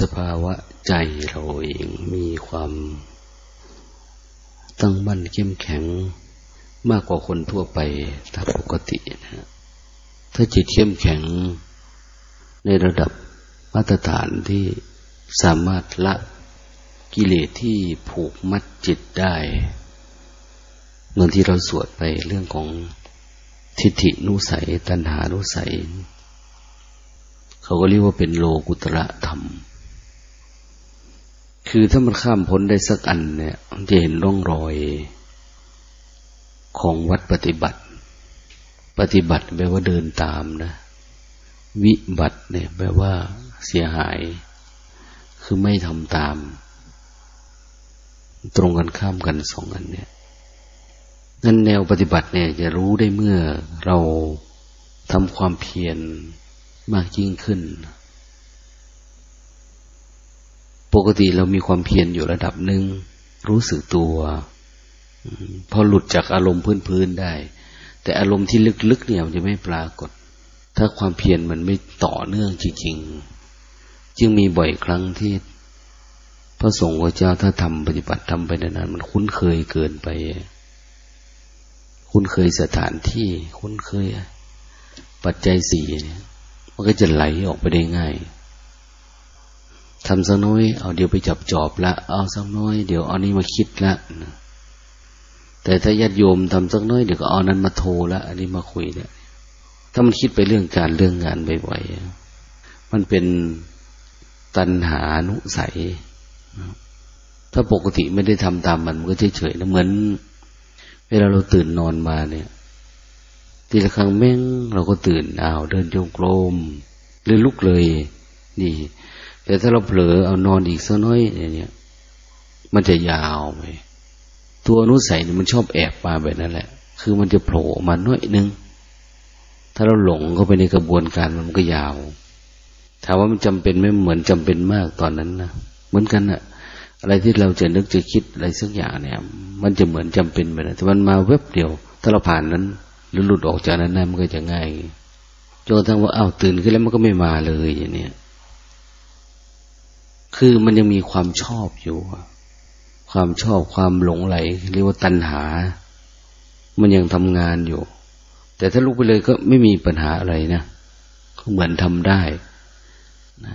สภาวะใจเราเองมีความตั้งมั่นเข้มแข็งมากกว่าคนทั่วไปตามปกตินะถ้าจิตเข้มแข็งในระดับมาตรฐานที่สามารถละกิเลสที่ผูกมัดจิตได้เหมือนที่เราสวดไปเรื่องของทิฏฐินุสัย ตัณหานุสัย เขาก็เรียกว่าเป็นโลกุตระธรรม คือถ้ามันข้ามพ้นได้สักอันเนี่ยจะเห็นร่องรอยของวัดปฏิบัติ ปฏิบัติแปลว่าเดินตามนะ วิบัติเนี่ยแปลว่าเสียหาย คือไม่ทำตาม ตรงกันข้ามกันสองอันเนี่ยงั้นแนวปฏิบัติเนี่ยจะรู้ได้เมื่อเราทำความเพียรมากยิ่งขึ้น ปกติเรามีความเพียรอยู่ระดับหนึ่งรู้สึกตัวพอหลุดจากอารมณ์พื้นๆได้ แต่อารมณ์ที่ลึกๆเนี่ยมันจะไม่ปรากฏ ถ้าความเพียรมันไม่ต่อเนื่องจริงๆ จึงมีบ่อยครั้งที่ พระสงฆ์พระเจ้าถ้าทำปฏิบัติทำไปนานๆมันคุ้นเคยเกินไป คุ้นเคยสถานที่คุ้นเคย ปัจจัยสี่เนี่ยมันก็จะไหลออกไปได้ง่าย ทำสักน้อย เอาเดี๋ยวไปจับจอบละ เอาสักน้อย เดี๋ยวเอานี้มาคิดละแต่ถ้าญาติโยมทำสักน้อยเดี๋ยวก็เอานั้นมาโทรละ อันนี้มาคุยละถ้ามันคิดไปเรื่องการเรื่องงานบ่อยๆมันเป็นตัณหานุสัย ถ้าปกติไม่ได้ทำตามมันมันก็เฉยๆนะเหมือน เวลาเราตื่นนอนมาเนี่ย ทีละครั้งแม่งเราก็ตื่นอ้าวเดินจงกรมหรือลุกเลย นี่ แต่ถ้าเราเผลอเอานอนอีกสักน้อยอย่างเนี่ยมันจะยาวไปตัวนุสัยมันชอบแอบมาแบบนั้นแหละ คือมันจะโผล่มาน้อยนึง ถ้าเราหลงเข้าไปในกระบวนการมันก็ยาว ถามว่ามันจำเป็นไม่เหมือนจำเป็นมากตอนนั้นนะเหมือนกันอะอะไรที่เราจะนึกจะคิดอะไรสักอย่างเนี่ย มันจะเหมือนจำเป็นไปนะแต่มันมาเว็บเดียว ถ้าเราผ่านนั้นหรือหลุดออกจากนั้นนั้นมันก็จะง่ายจนกระทั่งว่าอ้าวตื่นขึ้นแล้วมันก็ไม่มาเลยอย่างเนี้ย คือมันยังมีความชอบอยู่ ความชอบความหลงไหล เรียกว่าตัณหา มันยังทำงานอยู่ แต่ถ้าลุกไปเลยก็ไม่มีปัญหาอะไรนะก็เหมือนทำได้นะ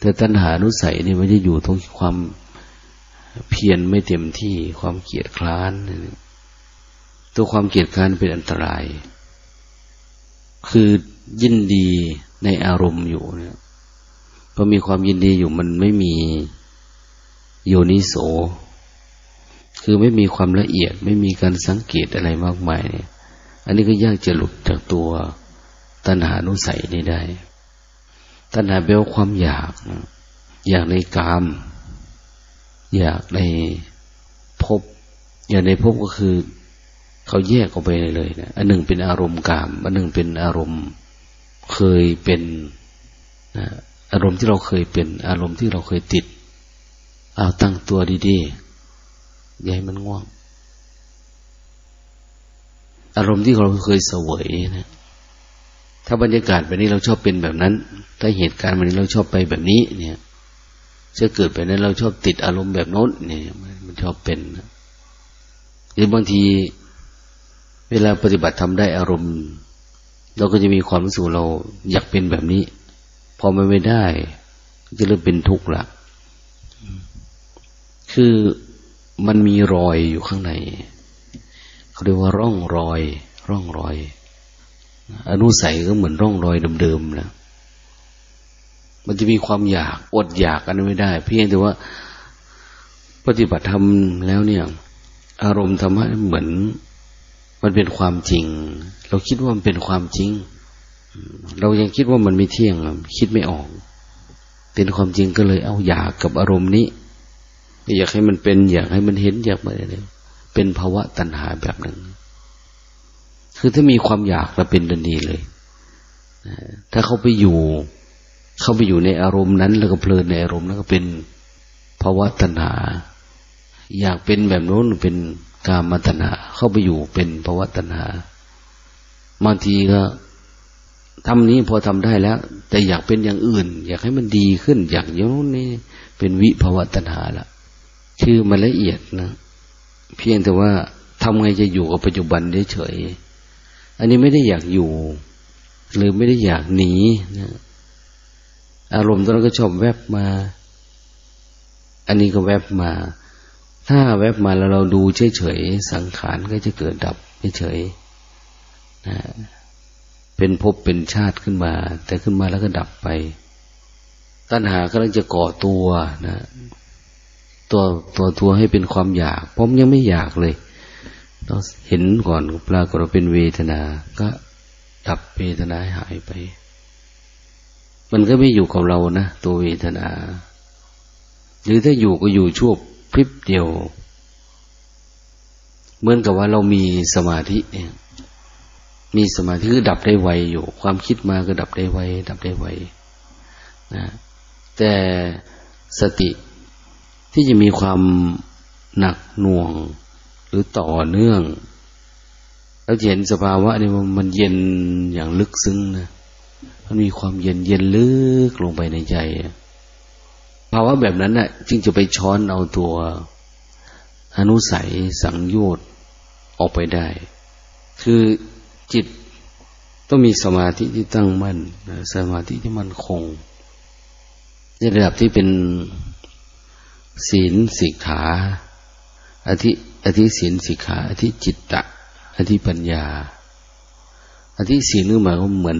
แต่ตัณหานุสัยนี่มันจะอยู่ตรงความเพียรไม่เต็มที่ความเกียดคร้าน ตัวความเกียดคร้านเป็นอันตราย คือยินดีในอารมณ์อยู่เนี่ย พอมีความยินดีอยู่มันไม่มีโยนิโส คือไม่มีความละเอียด ไม่มีการสังเกตอะไรมากมายเนี่ย อันนี้ก็ยากจะหลุดจากตัวตัณหานุสัยนี้ได้ ตัณหาเบลความอยาก อยากในกาม อยากในพบอยากในพบก็คือเขาแยกออกไปเลยนะ อันหนึ่งเป็นอารมณ์กาม อันหนึ่งเป็นอารมณ์เคยเป็นนะ อารมณ์ที่เราเคยเป็น อารมณ์ที่เราเคยติด เอาตั้งตัวดีๆอย่าให้มันง่วง อารมณ์ที่เราเคยเสวยนะถ้าบรรยากาศแบบนี้เราชอบเป็นแบบนั้น ถ้าเหตุการณ์แบบนี้เราชอบไปแบบนี้ เนี่ยจะเกิดไปนั้นเราชอบติดอารมณ์แบบโน้นเนี่ย มันชอบเป็นหรือบางที เวลาปฏิบัติทำได้อารมณ์ เราก็จะมีความรู้สึกเราอยากเป็นแบบนี้ อมันไม่ได้จะเริ่มเป็นทุกข์ละคือมันมีรอยอยู่ข้างในเขาเรียกว่าร่องรอย ร่องรอย อนุสัยก็เหมือนร่องรอยเดิมๆนะมันจะมีความอยากอดอยากกันไม่ได้ เพียงแต่ว่า ปฏิบัติธรรมแล้วเนี่ย อารมณ์ธรรมะเหมือน มันเป็นความจริง เราคิดว่ามันเป็นความจริง เรายังคิดว่ามันไม่เที่ยงคิดไม่ออก เป็นความจริงก็เลยเอาอยากกับอารมณ์นี้ อยากให้มันเป็น อยากให้มันเห็นอยากอะไรเป็นภาวะตัณหาแบบหนึ่ง คือถ้ามีความอยากเราเป็นดันดีเลยถ้าเขาไปอยู่ เขาไปอยู่ในอารมณ์นั้น แล้วก็เพลินในอารมณ์นั้นก็เป็นภาวะตัณหา อยากเป็นแบบโน้นเป็นกามตัณหา เข้าไปอยู่เป็นภาวะตัณหาบางทีก็ ทำนี้พอทำได้แล้ว แต่อยากเป็นอย่างอื่น อยากให้มันดีขึ้น อยากอย่างนู้นนี่เป็นวิภวตัณหาละชื่อมันละเอียดนะ เพียงแต่ว่าทำไงจะอยู่กับปัจจุบันเฉยอันนี้ไม่ได้อยากอยู่ หรือไม่ได้อยากหนีนะอารมณ์ตอนนั้นก็ชอบแวบมา อันนี้ก็แวบมา ถ้าแวบมาแล้วเราดูเฉยๆสังขารก็จะเกิดดับเฉยๆนะ เป็นภพเป็นชาติขึ้นมา แต่ขึ้นมาแล้วก็ดับไป ตัณหากำลังจะก่อตัวนะ ตัวตัวตัวให้เป็นความอยากผมยังไม่อยากเลยต้องเห็นก่อนปรากฏเป็นเวทนา ก็ดับเวทนาหายไป มันก็ไม่อยู่กับเรานะตัวเวทนา หรือถ้าอยู่ก็อยู่ชั่วพริบเดียว เหมือนกับว่าเรามีสมาธิเนี่ย มีสมาธิคือดับได้ไวอยู่ ความคิดมาก็ดับได้ไว ดับได้ไวนะแต่สติที่จะมีความหนักหน่วงหรือต่อเนื่อง แล้วเห็นสภาวะนี่มันเย็นอย่างลึกซึ้งนะมันมีความเย็นเย็นลึกลงไปในใจภาวะแบบนั้นนะ่ะ จึงจะไปช้อนเอาตัวอนุสัยสังโยชน์ออกไปได้ คือ จิตต้องมีสมาธิที่ตั้งมั่นสมาธิที่มั่นคงในระดับที่เป็นศีลสิกขาอธิอธิศีลสิกขาอธิจิตตะอธิปัญญา อธิศีลนี่หมายว่าเหมือน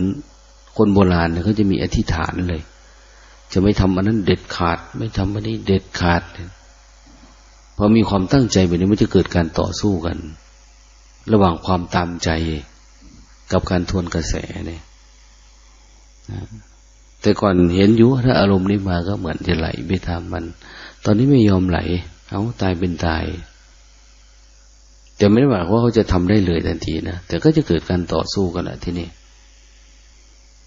คนโบราณเนี่ยเขาจะมีอธิษฐานเลย จะไม่ทำอันนั้นเด็ดขาด ไม่ทำอันนี้เด็ดขาดพอมีความตั้งใจแบบนี้มันจะเกิดการต่อสู้กัน ระหว่างความตามใจ กับการทวนกระแสเนี่ยแต่ก่อนเห็นอยู่ถ้าอารมณ์นี้มาก็เหมือนจะไหลไปตามมัน ตอนนี้ไม่ยอมไหล เอาตายเป็นตาย แต่ไม่ได้หมายว่าเขาจะทำได้เลยทันทีนะ แต่ก็จะเกิดการต่อสู้กันแหละที่นี่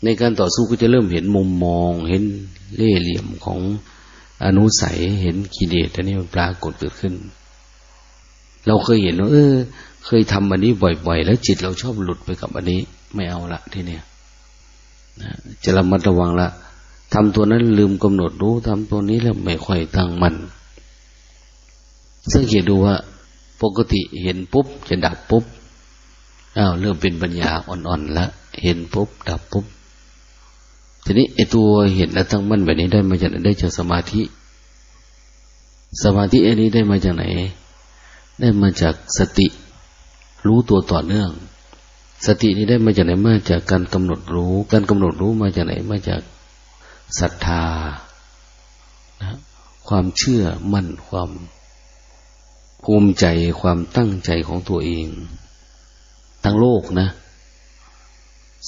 ในการต่อสู้ก็จะเริ่มเห็นมุมมอง เห็นเล่เหลี่ยมของอนุสัย เห็นกิเลสอันนี้มันปรากฏเกิดขึ้น เราเคยเห็นว่าเออ เคยทำอันนี้บ่อยๆ แล้วจิตเราชอบหลุดไปกับอันนี้ ไม่เอาละที่นี่นะจะระมัดระวังละทำตัวนั้นลืมกำหนดรู้ทำตัวนี้แล้วไม่ค่อยตั้งมันสังเกตดูว่า ปกติเห็นปุ๊บ จะดับปุ๊บอ้าวเริ่มเป็นปัญญาอ่อนๆแล้วเห็นปุ๊บ ดับปุ๊บทีนี้ไอตัวเห็นแล้วตั้งมั่นแบบนี้ได้มาจากไหนได้จากสมาธิ สมาธิอันนี้ได้มาจากไหน ได้มาจากสติ รู้ตัวต่อเนื่อง สตินี้ได้มาจากไหนมาจากการกำหนดรู้ การกำหนดรู้มาจากไหนมาจากศรัทธานะความเชื่อมั่นความภูมิใจความตั้งใจของตัวเอง ทั้งโลกนะ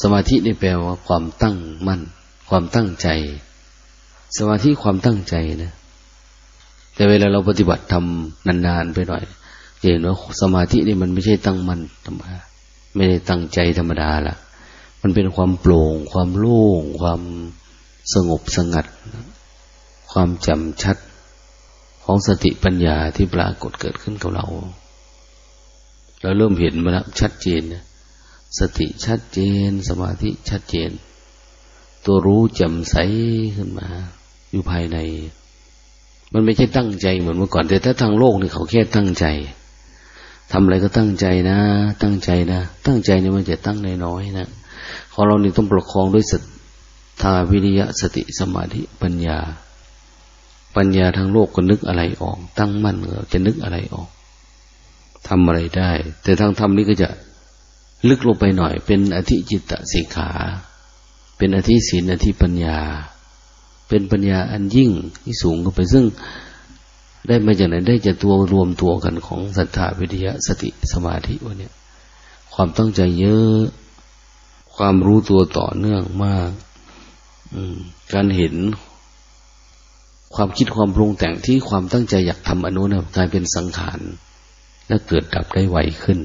สมาธินี่แปลว่าความตั้งมั่น ความตั้งใจ สมาธิความตั้งใจนะ แต่เวลาเราปฏิบัติทำนานๆไปหน่อย เห็นว่าสมาธินี่มันไม่ใช่ตั้งมันธรรมดาไม่ได้ตั้งใจธรรมดาละมันเป็นความโปร่ง ความโล่ง ความสงบสงัด ความจำชัดของสติปัญญาที่ปรากฏเกิดขึ้นกับเรา เราเริ่มเห็นมาแล้วชัดเจน สติชัดเจน สมาธิชัดเจน ตัวรู้จำใสขึ้นมา อยู่ภายใน มันไม่ใช่ตั้งใจเหมือนเมื่อก่อน แต่ถ้าทางโลกนี่เขาแค่ตั้งใจ ทำอะไรก็ตั้งใจนะ ตั้งใจนะ ตั้งใจเนี่ยมันจะตั้งน้อยๆนะของเรานี่ต้องประคองด้วยสทาวิริยะสติสมาธิปัญญา ปัญญาทางโลกก็นึกอะไรออก ตั้งมั่นก็จะนึกอะไรออกทำอะไรได้ แต่ทางธรรมนี้ก็จะลึกลงไปหน่อย เป็นอธิจิตตสิกขา เป็นอธิศีลอธิปัญญา เป็นปัญญาอันยิ่งที่สูงขึ้นไปซึ่ง ได้มาจากไหนได้จากตัวรวมตัวกันของศรัทธาวิทยาสติสมาธิวันนี้ความตั้งใจเยอะ ความรู้ตัวต่อเนื่องมากการเห็น ความคิดความปรุงแต่งที่ความตั้งใจอยากทำอนุนะกลายเป็นสังขารแล้วเกิดดับได้ไวขึ้น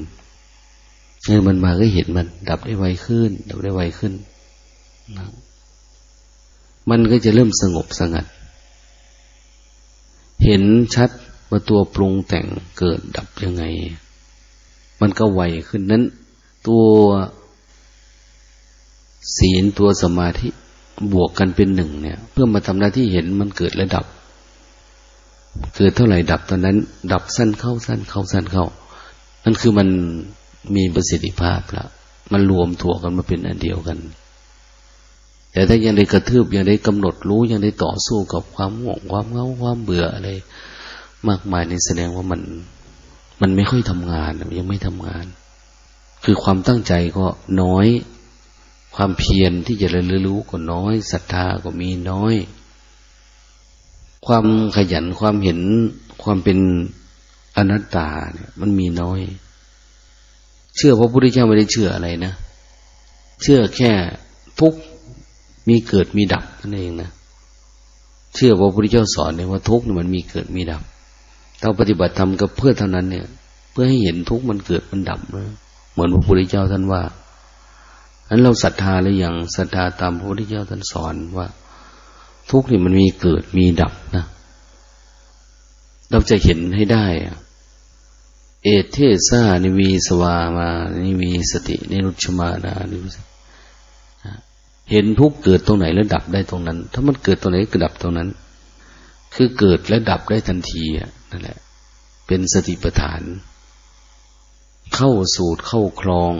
เออมันมาก็เห็นมัน ดับได้ไวขึ้น ดับได้ไวขึ้นนะมันก็จะเริ่มสงบสงัด เห็นชัดว่าตัวปรุงแต่งเกิดดับยังไง มันก็ไวขึ้นนั้น ตัวศีลตัวสมาธิบวกกันเป็นหนึ่งเนี่ย เพื่อมาทำหน้าที่เห็นมันเกิดและดับ เกิดเท่าไหร่ดับตอนนั้น ดับสั้นเข้าสั้นเข้าสั้นเข้านั่นคือมันมีประสิทธิภาพล้วมันรวมถั่วกันมาเป็นอันเดียวกัน แต่ถ้ายังได้กระทืบยังได้กำหนดรู้ยังได้ต่อสู้กับความง่วงความเงาความเบื่ออะไร มากมายในแสดงว่ามัน มันไม่ค่อยทำงานยังไม่ทำงาน คือความตั้งใจก็น้อย ความเพียรที่จะเรียนรู้ก็น้อยศรัทธาก็มีน้อย ความขยันความเห็นความเป็นอนัตตาเนี่ยมันมีน้อย เชื่อพระพุทธเจ้าไม่ได้เชื่ออะไรนะ เชื่อแค่ทุก มีเกิดมีดับนั่นเองนะเชื่อว่าพระพุทธเจ้าสอนเนี่ยว่าทุกเนี่ยมันมีเกิดมีดับเราปฏิบัติธรรมก็เพื่อเท่านั้นเนี่ย เพื่อให้เห็นทุกข์มันเกิดมันดับนะเหมือนพระพุทธเจ้าท่านว่าอันเราศรัทธาหรือยังศรัทธาตามพระพุทธเจ้าท่านสอนว่า ทุกข์นี่มันมีเกิดมีดับนะเราจะเห็นให้ได้เอตฺเถสานิวิสมานานิวิสตินิรุชฺฌมานานิ เห็นทุกข์เกิดตรงไหนแล้วดับได้ตรงนั้น ถ้ามันเกิดตรงไหนก็ดับตรงนั้น คือเกิดและดับได้ทันทีนั่นแหละ เป็นสติปัฏฐาน เข้าสูตรเข้าคลอง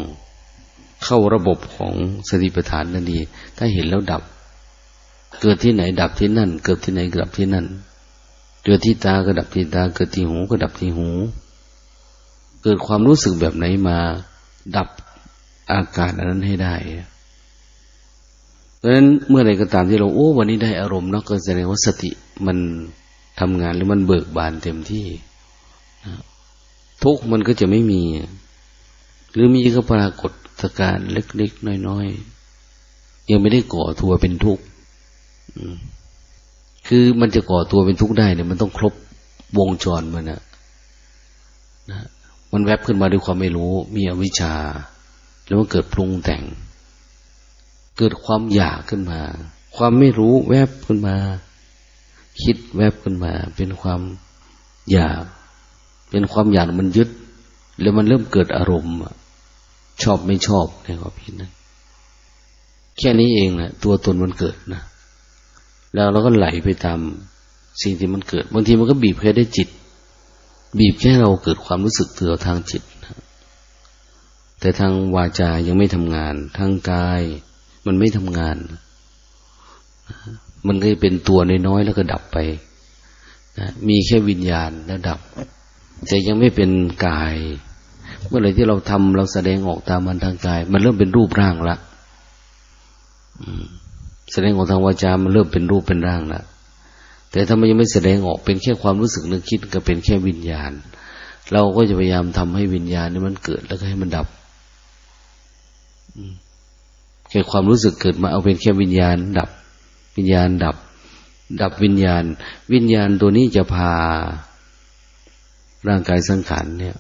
เข้าระบบของสติปัฏฐานนั่นดีถ้าเห็นแล้วดับ เกิดที่ไหนดับที่นั่น เกิดที่ไหนดับที่นั่น เกิดที่ตาก็ดับที่ตา เกิดที่หูก็ดับที่หู เกิดความรู้สึกแบบไหนมา ดับอาการอันนั้นให้ได้ ราะฉะนั้นเมื่อไรก็ตามที่เราโอ้วันนี้ได้อารมณ์เนาะก็แสดงว่าสติมันทำงานหรือมันเบิกบานเต็มที่ทุกมันก็จะไม่มี หรือมีก็ปรากฏสการเล็กๆน้อยๆยังไม่ได้ก่อตัวเป็นทุกข์คือมันจะก่อตัวเป็นทุกข์ได้เนี่ยมันต้องครบวงจรมันนะนะมันแวบขึ้นมาด้วยความไม่รู้ มีอวิชชา แล้วมันเกิดปรุงแต่ง เกิดความอยากขึ้นมา ความไม่รู้แวบขึ้นมา คิดแวบขึ้นมา เป็นความอยาก เป็นความอยากมันยึด แล้วมันเริ่มเกิดอารมณ์ชอบไม่ชอบในความคิดนั้นแค่นี้เองนะตัวตนมันเกิดนะแล้วเราก็ไหลไปตามสิ่งที่มันเกิด บางทีมันก็บีบแค่ได้จิต บีบแค่เราเกิดความรู้สึกเตือทางจิต แต่ทางวาจายังไม่ทำงาน ทางกาย มันไม่ทำงาน มันก็เป็นตัวน้อยๆแล้วก็ดับไปนะมีแค่วิญญาณแล้วดับ แต่ยังไม่เป็นกาย เมื่อไรที่เราทำเราแสดงออกตามมันทางกาย มันเริ่มเป็นรูปร่างละแสดงออกทางวาจา มันเริ่มเป็นรูปเป็นร่างแล้วแต่ถ้ามันยังไม่แสดงออกเป็นแค่ความรู้สึกนึกคิดก็เป็นแค่วิญญาณ เราก็จะพยายามทำให้วิญญาณนี้มันเกิดแล้วก็ให้มันดับ แค่ความรู้สึกเกิดมาเอาเป็นแค่วิญญาณ ดับ วิญญาณดับ ดับวิญญาณ วิญญาณตัวนี้จะพาร่างกายสังขารเนี่ย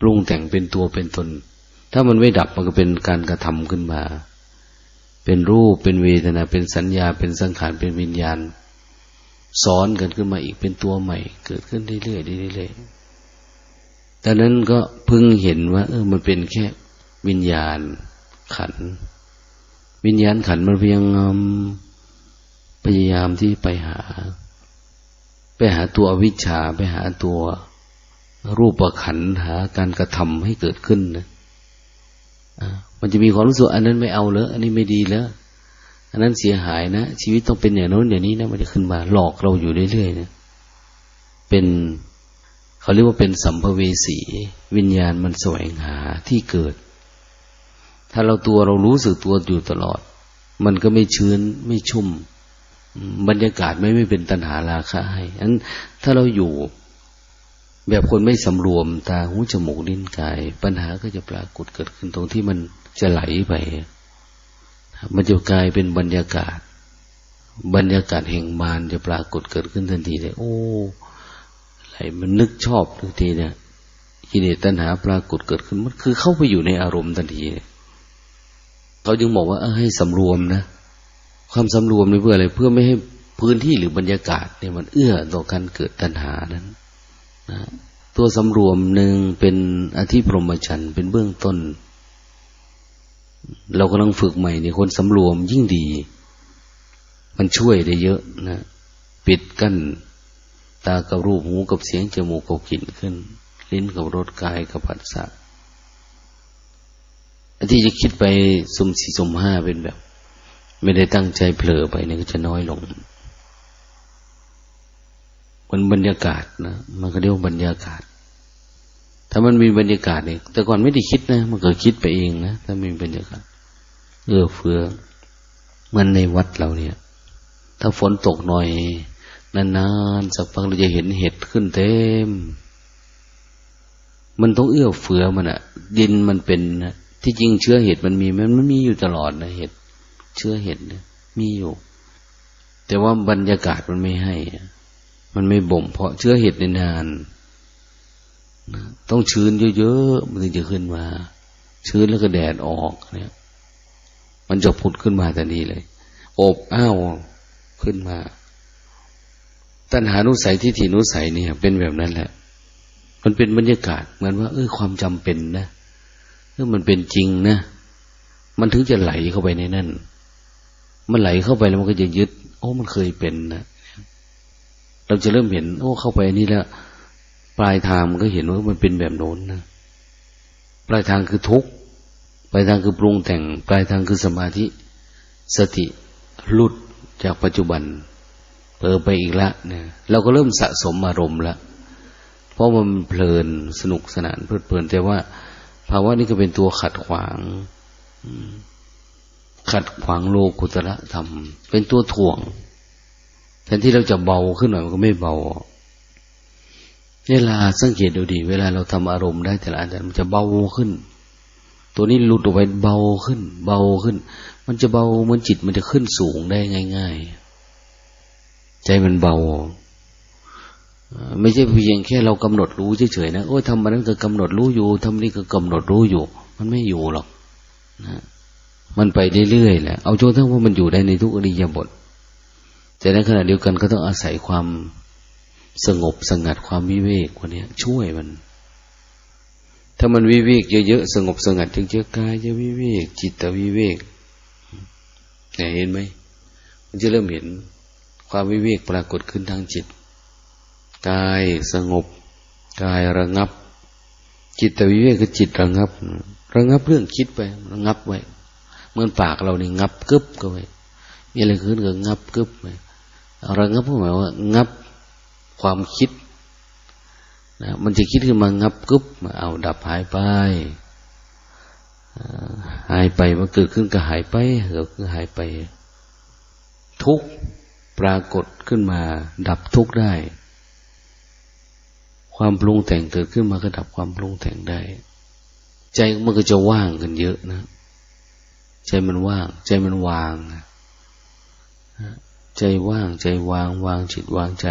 ปรุงแต่งเป็นตัวเป็นตน ถ้ามันไม่ดับมันก็เป็นการกระทำขึ้นมา เป็นรูปเป็นเวทนา เป็นสัญญา เป็นสังขาร เป็นวิญญาณซ้อนกันขึ้นมาอีกเป็นตัวใหม่ เกิดขึ้นเรื่อยๆเรื่อยๆดังนั้นก็พึงเห็นว่า เออ มันเป็นแค่วิญญาณขัน วิญญาณขันมันเพียงพยายามที่ไปหา ไปหาตัววิชาไปหาตัวรูปขันหาการกระทำให้เกิดขึ้นนะมันจะมีความรู้สึกอันนั้นไม่เอาเลยอันนี้ไม่ดีแล้ว อันนั้นเสียหายนะ ชีวิตต้องเป็นอย่างโน้นอย่างนี้นะมันจะขึ้นมาหลอกเราอยู่เรื่อยๆนะเป็นเขาเรียกว่าเป็นสัมภเวสี วิญญาณมันแสวงหาที่เกิด ถ้าเราตัวเรารู้สึกตัวอยู่ตลอด มันก็ไม่ชื้นไม่ชุ่ม บรรยากาศไม่ไม่เป็นตัณหาราคะให้อันถ้าเราอยู่แบบคนไม่สำรวมตาหูจมูกลิ้นกาย ปัญหาก็จะปรากฏเกิดขึ้นตรงที่มันจะไหลไป มันจะกลายเป็นบรรยากาศ บรรยากาศแห่งมารจะปรากฏเกิดขึ้นทันทีเลยโอ้ไหลมันนึกชอบทันทีเนี่ยกิเลสตัณหาปรากฏเกิดขึ้นมันคือเข้าไปอยู่ในอารมณ์ทันทีเขาจึงบอกว่าให้สำรวมนะ ความสำรวมนี่เพื่ออะไร เพื่อไม่ให้พื้นที่หรือบรรยากาศเนี่ยมันเอื้อต่อการเกิดตัณหานั้นนะตัวสำรวมหนึ่งเป็นอธิพรหมชันเป็นเบื้องต้น เรากำลังฝึกใหม่ในคนสำรวมยิ่งดี มันช่วยได้เยอะนะ ปิดกั้นตากับรูปหูกับเสียงจมูกกับกลิ่นขึ้น ลิ้นกับรสกายกับผัสสะ ที่จะคิดไปสุ่มสี่สุ่มห้าเป็นแบบ ไม่ได้ตั้งใจเผลอไปเนี่ยก็จะน้อยลงมันบรรยากาศนะมันก็เรียกว่าบรรยากาศ ถ้ามันมีบรรยากาศเนี่ยแต่ก่อนไม่ได้คิดนะ มันเกิดคิดไปเองนะถ้ามีบรรยากาศเอื้อเฟื้อมันในวัดเราเนี่ย ถ้าฝนตกหน่อย นานๆสักพักเราจะเห็นเห็ดขึ้นเต็ม มันต้องเอื้อเฟื้อมันอะดินมันเป็นนะ ที่จริงเชื้อเห็ดมันมีมันมันมีอยู่ตลอดนะเห็ดเชื้อเห็ดเนี่ยมีอยู่ แต่ว่าบรรยากาศมันไม่ให้ มันไม่บ่ม เพราะเชื้อเห็ดในนาน ต้องชื้นเยอะๆมันถึงจะขึ้นมา ชื้นแล้วก็แดดออกเนี่ย มันจะผุดขึ้นมาแต่นี้เลย อบอ้าวขึ้นมา ตัณหานุสัยที่ถีนุสัยเนี่ย เป็นแบบนั้นแหละ มันเป็นบรรยากาศเหมือนว่า เออความจำเป็นนะ เออมันเป็นจริงนะ มันถึงจะไหลเข้าไปในนั่น มันไหลเข้าไปแล้วมันก็จะยึด โอ้ มันเคยเป็นนะ เราจะเริ่มเห็น โอ้ เข้าไปอันี่แล้ว ปลายทางมันก็เห็นว่ามันเป็นแบบโน้นนะ ปลายทางคือทุกข์ ปลายทางคือปรุงแต่ง ปลายทางคือสมาธิ สติหลุดจากปัจจุบันเปิดไปอีกล้วเนี่ย เราก็เริ่มสะสมอารมณ์ล้วเพราะมันเพลินสนุกสนานเพลิดเพลินแต่ว่า ภาวะนี้ก็เป็นตัวขัดขวางขัดขวางโลกุตระธรรม เป็นตัวถ่วงแทนที่เราจะเบาขึ้นหน่อยมันก็ไม่เบาเวลาสังเกตดูดีเวลาเราทำอารมณ์ได้แต่ละอันมันจะเบาขึ้น ตัวนี้หลุดออกไปเบาขึ้น เบาขึ้น มันจะเบาเหมือนจิตมันจะขึ้นสูงได้ง่าย ๆ ใจมันเบา ไม่ใช่เพียงแค่เรากำหนดรู้เฉยๆนะโอ้ยทำมันนั้นก็กำหนดรู้อยู่ทำนี่ก็กำหนดรู้อยู่ มันไม่อยู่หรอกนะมันไปเรื่อยๆแหละเอาจนทั้งว่ามันอยู่ได้ในทุกอริยบท แต่ในขณะเดียวกันก็ต้องอาศัยความสงบสงัดความวิเวกวันนี้ช่วยมัน ถ้ามันวิเวกเยอะๆสงบสงัดจึงจะกายจะวิเวก จิตวิเวกเห็นไหมมันจะเริ่มเห็นความวิเวกปรากฏขึ้นทางจิต กายสงบ กายระงับ จิตวิเวกคือจิตระงับ ระงับเรื่องคิดไประงับไว้เหมือนปากเรานี่งับกึบก็ไว้มีอะไรขึ้นก็งับกึบไว้ระงับหมายว่า งับความคิดนะมันจะคิดขึ้นมางับกึบมาเอาดับหายไปหายไปมันเกิดขึ้นก็หายไปเกิดขึ้นหายไป ทุกปรากฏขึ้นมา ดับทุกได้ ความปรุงแต่งเกิดขึ้นมาก็ดับความปรุงแต่งได้ ใจมันก็จะว่างกันเยอะนะ ใจมันว่าง ใจมันวาง ใจว่าง ใจวาง วางจิตวางใจ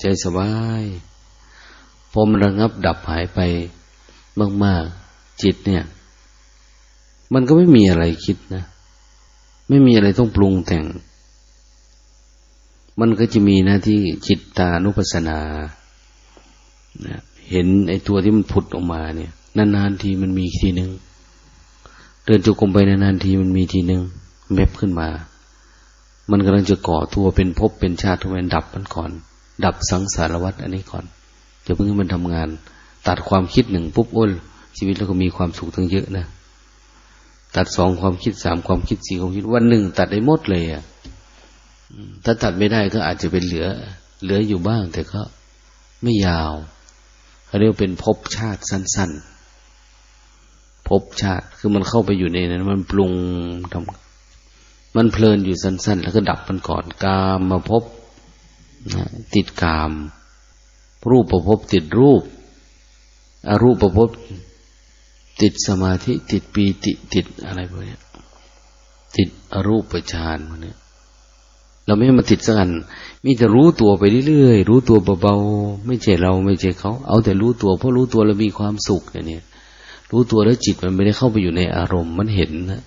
ใจสบายพอมันระงับดับหายไปมาก ๆ จิตเนี่ย มันก็ไม่มีอะไรคิดนะ ไม่มีอะไรต้องปรุงแต่ง มันก็จะมีหน้าที่จิตตานุปัสสนา นะเห็นไอ้ตัวที่มันผุดออกมาเนี่ย นานๆทีมันมีทีหนึ่งเดินจุกรมไปนานๆทีมันมีทีหนึ่งแมบขึ้นมา มันกำลังจะก่อตัวเป็นภพเป็นชาติทุกวันดับมันก่อน ดับสังสารวัฏอันนี้ก่อนจะเพิ่งให้มันทำงาน ตัดความคิดหนึ่งปุ๊บโอ้ชีวิตเราก็มีความสุขทั้งเยอะนะตัดสองความคิดสามความคิดสี่ความคิดวันหนึ่งตัดได้หมดเลยอะถ้าตัดไม่ได้ก็อาจจะเป็นเหลือ เหลืออยู่บ้าง แต่ก็ไม่ยาว เขาเรียกเป็นภพชาติสั้นๆภพชาติคือมันเข้าไปอยู่ในนั้น มันปรุงทำมันเพลินอยู่สั้น ๆ แล้วก็ดับมันก่อนกามมาพบนะติดกาม รูปประพบติดรูปอรูปประพบติดสมาธิติดปีติติดอะไรพวกนี้ติดอรูปฌานพวกนี้ เราไม่มาติดสักอันมีแต่รู้ตัวไปเรื่อยๆรู้ตัวเบาๆไม่ใช่เราไม่ใช่เขา เอาแต่รู้ตัว เพราะรู้ตัวเรามีความสุขเนี่ย รู้ตัวแล้วจิตมันไม่ได้เข้าไปอยู่ในอารมณ์มันเห็นนะ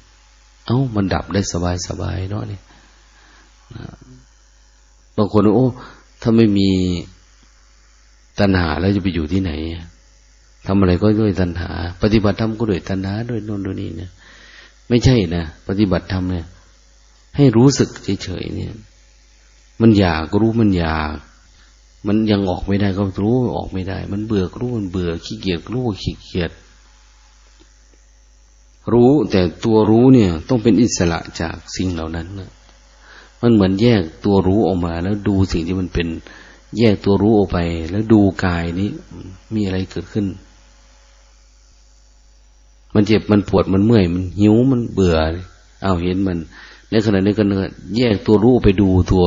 เอา้ามันดับได้สบายๆเนาะเนี่ยบางคนโอ้ถ้าไม่มีตัณหาแล้วจะไปอยู่ที่ไหนทำอะไรก็ด้วยตัณหา ปฏิบัติธรรมก็ด้วยตัณหาด้วยโน่นด้วยนี่เนี่ย ไม่ใช่นะปฏิบัติธรรมเนี่ย ให้รู้สึกเฉยๆเนี่ย มันอยากรู้มันอยาก มันยังออกไม่ได้ก็รู้ออกไม่ได้ มันเบื่อก็รู้มันเบื่อขี้เกียจรู้ขี้เกียจรู้แต่ตัวรู้เนี่ย ต้องเป็นอิสระจากสิ่งเหล่านั้นนะมันเหมือนแยกตัวรู้ออกมา แล้วดูสิ่งที่มันเป็น แยกตัวรู้ออกไป แล้วดูกายนี้ มีอะไรเกิดขึ้น มันเจ็บมันปวดมันเมื่อย มันหิวมันเบื่อเอาเห็นมัน ในขณะนี้ก็แยกตัวรู้ไปดูตัว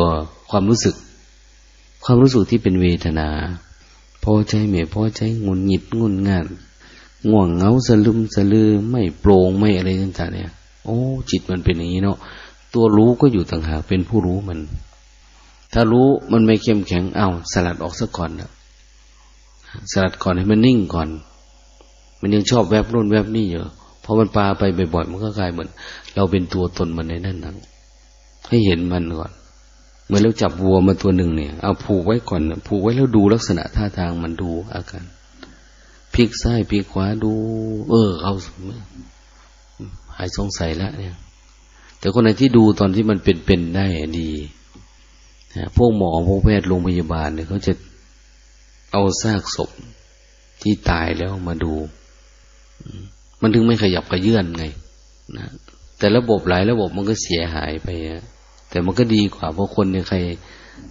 ความรู้สึก ความรู้สึกที่เป็นเวทนา พอใจไม่พอใจงุนหงิดงุนงานง่วงเงาสลึมสลือไม่โปร่งไม่อะไรต่างๆเนี่ย โอ้ จิตมันเป็นอย่างนี้เนาะตัวรู้ก็อยู่ต่างหากเป็นผู้รู้มัน ถ้ารู้มันไม่เข้มแข็งเอาสลัดออกซะก่อนนะสลัดก่อนให้มันนิ่งก่อน มันยังชอบแวบนู่นแวบนี่อยู่ พอมันปลาไปบ่อยๆมันก็กลายเหมือน เราเป็นตัวตนมันในนั่นนะให้เห็นมันก่อนเมื่อเราจับวัวมาตัวหนึ่งเนี่ย เอาผูกไว้ก่อนผูกไว้แล้วดูลักษณะท่าทางมันดูอาการพลิกซ้ายพลิกขวาดู เออเอาหายสงสัยแล้วเนี่ย แต่คนไหนที่ดูตอนที่มันเป็นๆได้ดีพวกหมอพวกแพทย์โรงพยาบาลเนี่ยเขาจะเอาซากศพที่ตายแล้วมาดู มันถึงไม่ขยับกระเยื่อนไงนะแต่ระบบหลายระบบมันก็เสียหายไปแต่มันก็ดีกว่าเพราะคนเนี่ยใคร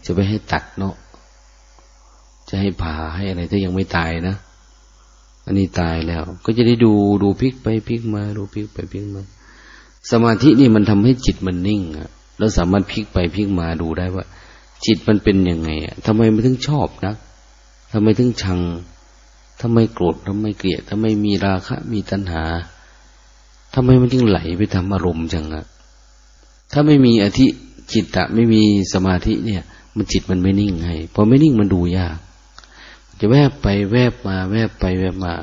จะไปให้ตัดเนาะจะให้ผ่าให้อะไรถ้ายังไม่ตายนะอันนี้ตายแล้ว ก็จะได้ดูดูพลิกไปพลิกมาดูพลิกไปพลิกมา สมาธินี่มันทำให้จิตมันนิ่งอะแล้วสามารถพลิกไปพลิกมาดูได้ว่า จิตมันเป็นยังไงอะทำไมมันถึงชอบนะทำไมถึงชัง ทำไม่โกรธทำไม่เกลียดทำไม่มีราคะ มีตัณหาทำไมมันจึงไหลไปทำอารมณ์จังอะถ้าไม่มีอธิจิตตะไม่มีสมาธิเนี่ย มันจิตมันไม่นิ่งให้พอไม่นิ่งมันดูยาก จะแวบไปแวบมา แวบไปแวบมา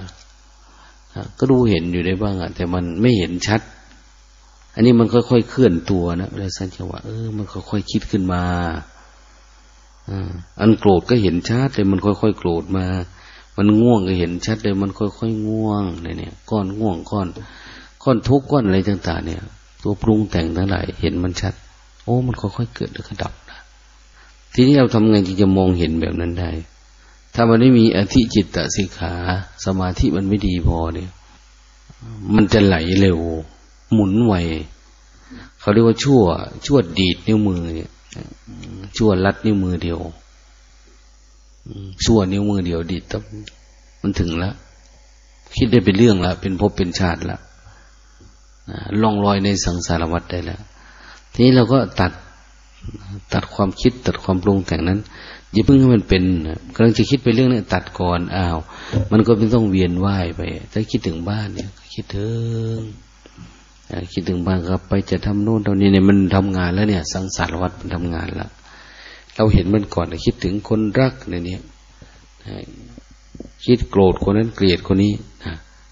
ก็ดูเห็นอยู่ได้บ้างอะแต่มันไม่เห็นชัด อันนี้มันค่อยๆเคลื่อนตัวนะเวลาสั้นจังหวเออมันค่อยๆคิดขึ้นมาอันโกรธก็เห็นชัดเลยมันค่อยๆโกรธมา มันง่วงก็เห็นชัดเลยมันค่อยๆง่วงเลยเนี่ยก้อนง่วงก้อนก้อนทุกข์ก้อนอะไรต่างๆเนี่ย ตัวปรุงแต่งทั้งหลายเห็นมันชัด โอ้ มันค่อยๆเกิดแล้วก็ดับนะทีนี้เราทำไงที่จะมองเห็นแบบนั้นได้ ถ้ามันไม่มีอธิจิตตสิกขา สมาธิมันไม่ดีพอเนี่ย มันจะไหลเร็ว หมุนไวเขาเรียกว่าชั่ว ชั่วดีดนิ้วมือเนี่ยชั่วลัดนิ้วมือเดียว ชั่วนิ้วมือเดียวดีดมันถึงแล้วคิดได้เป็นเรื่องแล้วเป็นภพเป็นชาติแล้วล่องลอยในสังสารวัฏได้แล้วทีนี้เราก็ตัดตัดความคิดตัดความปรุงแต่งนั้นอย่าเพิ่งให้มันเป็นกำลังจะคิดไปเรื่องนี้ตัดก่อนอ้าว มันก็เป็นต้องเวียนว่ายไป ถ้าคิดถึงบ้านเนี่ย คิดถึงคิดถึงบ้านครับ ไปจะทำโน่นตอนนี้เนี่ยมันทำงานแล้วเนี่ย สังสารวัตรมันทำงานแล้ว เราเห็นมันก่อนคิดถึงคนรักเนี่ยคิดโกรธคนนั้นเกลียดคนนี้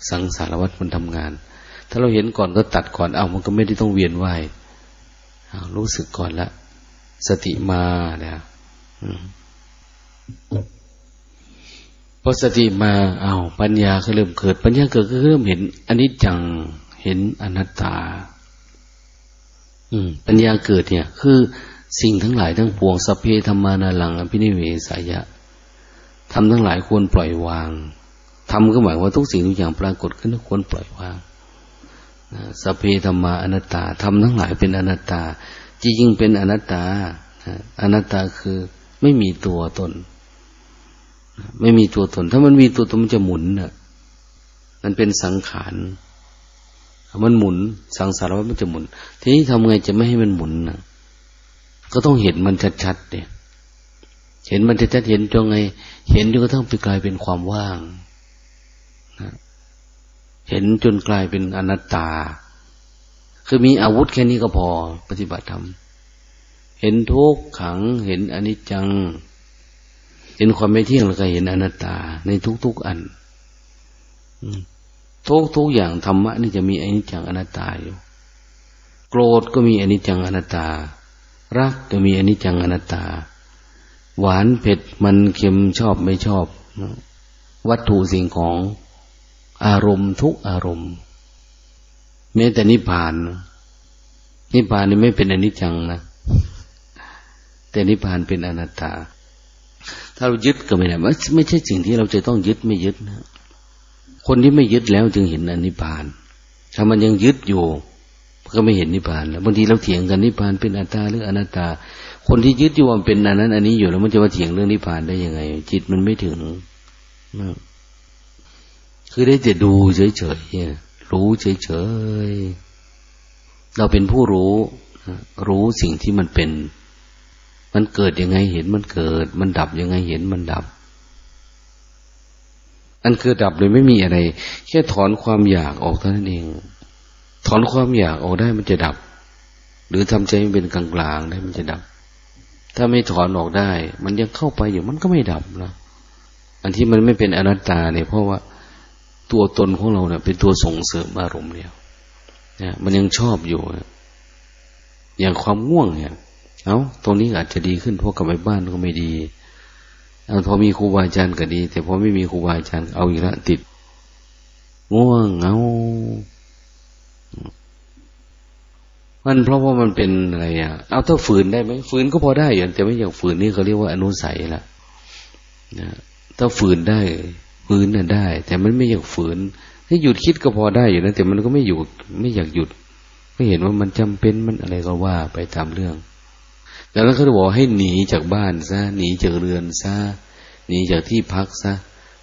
สังสารวัตรมันทำงาน ถ้าเราเห็นก่อนก็ตัดก่อน เอามันก็ไม่ได้ต้องเวียนว่ายรู้สึกก่อนละ สติมาเนี่ยพอสติมาเอาปัญญาก็เริ่มเกิด ปัญญาเกิดก็เริ่มเห็นอันนี้จังเห็นอนัตตา อืม ปัญญาเกิดเนี่ย คือ สิ่งทั้งหลายทั้งปวงสเพธรรมานาลังอภินิเวสายะทำทั้งหลายควรปล่อยวางทำก็หมายว่าทุกสิ่งทุกอย่างปรากฏขึ้นควรปล่อยวางสเพธรรมาอนัตตาทำทั้งหลายเป็นอนัตตาจริงๆเป็นอนัตตาอนัตตาคือไม่มีตัวตน ไม่มีตัวตน ถ้ามันมีตัวตนมันจะหมุนน่ะมันเป็นสังขารมันหมุน สังสารวัฏมันจะหมุน ทีนี้ทำไงจะไม่ให้มันหมุนน่ะ ก็ต้องเห็นมันชัดๆเนี่ยเห็นมันชัดๆเห็นจนไง เห็นจนกระทั่งไปกลายเป็นความว่างนะเห็นจนกลายเป็นอนัตตา คือมีอาวุธแค่นี้ก็พอ ปฏิบัติธรรมเห็นทุกขัง เห็นอนิจจัง เห็นความไม่เที่ยงแล้วก็เห็นอนัตตา ในทุกๆอันทุกทุกอย่างธรรมะนี่จะมีอนิจจังอนัตตาอยู่ โกรธก็มีอนิจจังอนัตตา รักก็มีอนิจจังอนัตตา หวานเผ็ดมันเค็มชอบไม่ชอบ วัตถุสิ่งของอารมณ์ทุกอารมณ์ แม้แต่นิพพาน นิพพานนี่ไม่เป็นอนิจจังนะ แต่นิพพานเป็นอนัตตา ถ้าเรายึดก็ไม่ได้ไม่ไม่ใช่สิ่งที่เราจะต้องยึดไม่ยึดนะคนที่ไม่ยึดแล้วจึงเห็นอนิพพาน ถ้ามันยังยึดอยู่ ก็ไม่เห็นนิพพานแล้วบางทีเราเถียงกันนิพพานเป็นอัตตาหรืออนัตตา คนที่ยึดอยู่ว่าเป็นอันนั้น อันนี้อยู่แล้วมันจะมาเถียงเรื่องนิพพานได้ยังไง จิตมันไม่ถึงนะคือได้แต่ดูเฉยๆรู้เฉยๆเราเป็นผู้รู้ รู้สิ่งที่มันเป็น มันเกิดยังไงเห็นมันเกิด มันดับยังไงเห็นมันดับอันคือดับโดยไม่มีอะไร แค่ถอนความอยากออกเท่านั้นเอง ถอนความอยากออกได้มันจะดับ หรือทำใจมันเป็นกลางๆได้มันจะดับ ถ้าไม่ถอนออกได้ มันยังเข้าไปอยู่มันก็ไม่ดับนะอันที่มันไม่เป็นอนัตตาเนี่ย เพราะว่าตัวตนของเราเนี่ย เป็นตัวส่งเสริมอารมณ์เนี่ยนะมันยังชอบอยู่ อย่างความง่วงเนี่ย เอาตรงนี้อาจจะดีขึ้นเพราะกลับไปบ้านก็ไม่ดีเอาพอมีครูบาอาจารย์ก็ดี แต่พอไม่มีครูบาอาจารย์เอาอีกล้วติด ง่วงเงา มันเพราะว่ามันเป็นอะไรอะ เอาถ้าฝืนได้ไหมฝืนก็พอได้อย่างแต่ไม่อย่างฝืนนี่เขาเรียกว่าอนุสัยละนะถ้าฝืนได้ฝืนน่ะได้ แต่มันไม่อยากฝืน ถ้าหยุดคิดก็พอได้อยู่นะแต่มันก็ไม่หยุดไม่อยากหยุด ไม่เห็นว่ามันจำเป็นมันอะไรก็ว่าไปตามเรื่องดังนั้นเขาบอกให้หนีจากบ้านซะหนีจากเรือนซะหนีจากที่พักซะ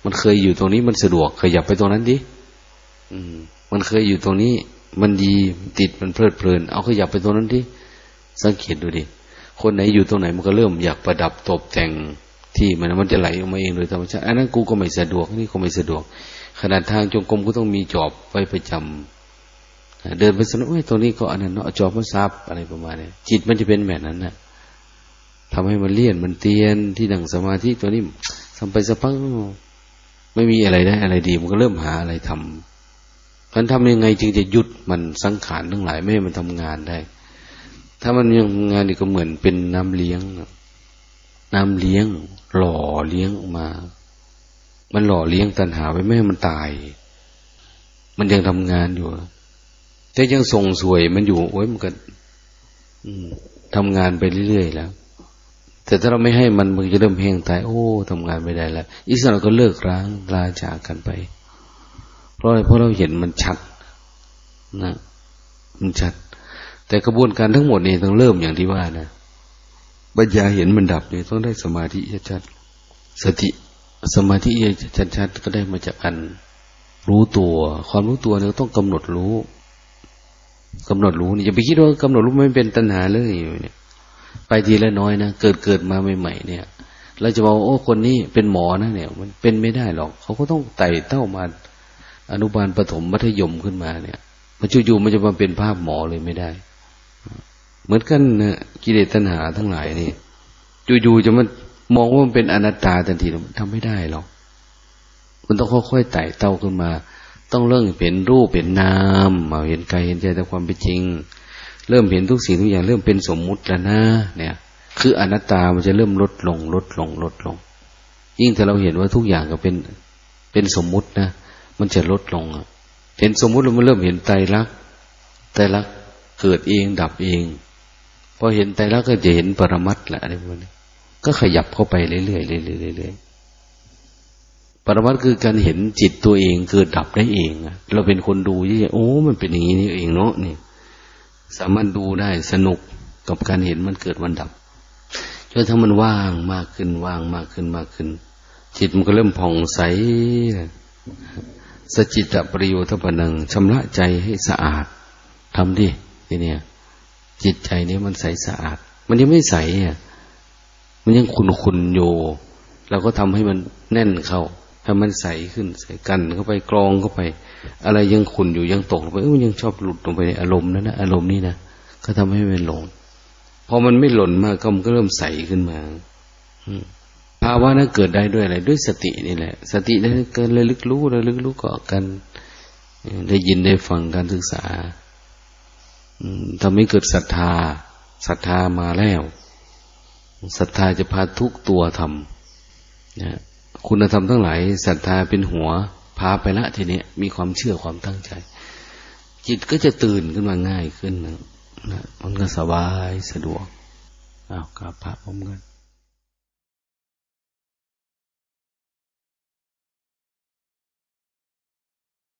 มันเคยอยู่ตรงนี้มันสะดวกขยับไปตรงนั้นดิอืม มันเคยอยู่ตรงนี้ มันดีติดมันเพลิดเพลิน เอาขยับไปตรงนั้นดิสังเกตดูดิคนไหนอยู่ตรงไหนมันก็เริ่มอยากประดับตกแต่งที่มันมันจะไหลออกมาเองโดยธรรมชาติอันนั้นกูก็ไม่สะดวกนี่ก็ไม่สะดวก ขนาดทางจงกรมก็ต้องมีจอบไว้ประจำเดินไปสนุกเอ้ยตรงนี้ก็อันนั้นเนาะจอบมาซับอะไรประมาณนี้จิตมันจะเป็นแบบนั้นนะทำให้มันเลี่ยนมันเตียนที่ดั่งสมาธิตัวนี้ทำไปสักพักไม่มีอะไรได้อะไรดี มันก็เริ่มหาอะไรทำ มันทำยังไงจึงจะหยุดมันสังขารทั้งหลายไม่ให้มันทำงานได้ ถ้ามันยังงานนี่ก็เหมือนเป็นน้ำเลี้ยง น้ำเลี้ยง หล่อเลี้ยงออกมา มันหล่อเลี้ยงตัณหาไว้ไม่ให้มันตาย มันยังทำงานอยู่ แต่ยังส่งสวยมันอยู่โอ้ยมันก็ทำงานไปเรื่อยๆแล้ว แต่ถ้าเราไม่ให้มันมันจะเริ่มแห้งตาย โอ้ทำงานไม่ได้แล้วอีสานก็เลิกร้างลาจากกันไป เพราะอะไรเพราะเราเห็นมันชัดนะมันชัด แต่กระบวนการทั้งหมดนี่ต้องเริ่มอย่างที่ว่านะปัญญาเห็นมันดับเนี่ยต้องได้สมาธิชัดสติสมาธิชัดๆก็ได้มาจากการรู้ตัว ความรู้ตัวเนี่ยต้องกำหนดรู้กำหนดรู้นี่อย่าไปคิดว่ากำหนดรู้ไม่เป็นตัณหาเลยเนี่ย ไปทีละน้อยนะเกิดเกิดมาใหม่ๆเนี่ยเราจะบอกโอ้คนนี้เป็นหมอนะเนี่ย มันเป็นไม่ได้หรอก เขาก็ต้องไต่เต้ามา อนุบาลประถมมัธยมขึ้นมาเนี่ย มันจู่ๆมันจะมาเป็นภาพหมอเลยไม่ได้ เหมือนกันนะกิเลสตัณหาทั้งหลายนี่อยู่ๆจะมันมองว่ามันเป็นอนัตตาทันทีมันทำไม่ได้หรอกมันต้องค่อยๆไต่เต้าขึ้นมา ต้องเริ่มเห็นรูปเห็นนามมาเห็นกายเห็นใจแต่ความเป็นจริง เริ่มเห็นทุกสิ่งทุกอย่างเริ่มเป็นสมมุติแล้วนะเนี่ย คืออนัตตามันจะเริ่มลดลง ลดลง ลดลง ยิ่งถ้าเราเห็นว่าทุกอย่างก็เป็นเป็นสมมุตินะ มันจะลดลงเห็นสมมุติแล้วมันเริ่มเห็นไตรลักษณ์ไตรลักษณ์เกิดเองดับเองพอเห็นไตรลักษณ์ก็จะเห็นปรมัตถ์แหละอะไรพวกนี้ก็ขยับเข้าไปเรื่อยๆเรื่อยๆเรื่อยๆปรมัตถ์คือการเห็นจิตตัวเองเกิดดับได้เองเราเป็นคนดูที่โอ้ มันเป็นอย่างนี้นี่เองเนาะนี่ สามารถดูได้สนุกกับการเห็นมันเกิดมันดับจนถ้ามันว่างมากขึ้นว่างมากขึ้นมากขึ้น จิตมันก็เริ่มผ่องใส สจิตปริโยทปนังชำระใจให้สะอาดทำดิทีเนี้ยจิตใจนี้มันใสสะอาด มันยังไม่ใสอะมันยังขุนขุนโยเราก็ทำให้มันแน่นเข้าให้มันใสขึ้นใสกันเข้าไปกรองเข้าไป อะไรยังขุนอยู่ยังตกลงไปเออยังชอบหลุดลงไปในอารมณ์นั้นนะอารมณ์นี้นะก็ทำให้มันหลงพอมันไม่หล่นมากก็มันก็เริ่มใสขึ้นมา ภาวะนั้นเกิดได้ด้วยอะไรด้วยสตินี่แหละ สตินั้นเกินเลยลึกรู้เลยลึกรู้เกาะกันได้ยินได้ฟังการศึกษาทำให้เกิดศรัทธาศรัทธามาแล้วศรัทธาจะพาทุกตัวทำนะคุณธรรมทั้งหลายศรัทธาเป็นหัว พาไปละทีนี้มีความเชื่อความตั้งใจ จิตก็จะตื่นขึ้นมาง่ายขึ้นนะมันก็สบายสะดวกอ้าวกราบพระพร้อมกัน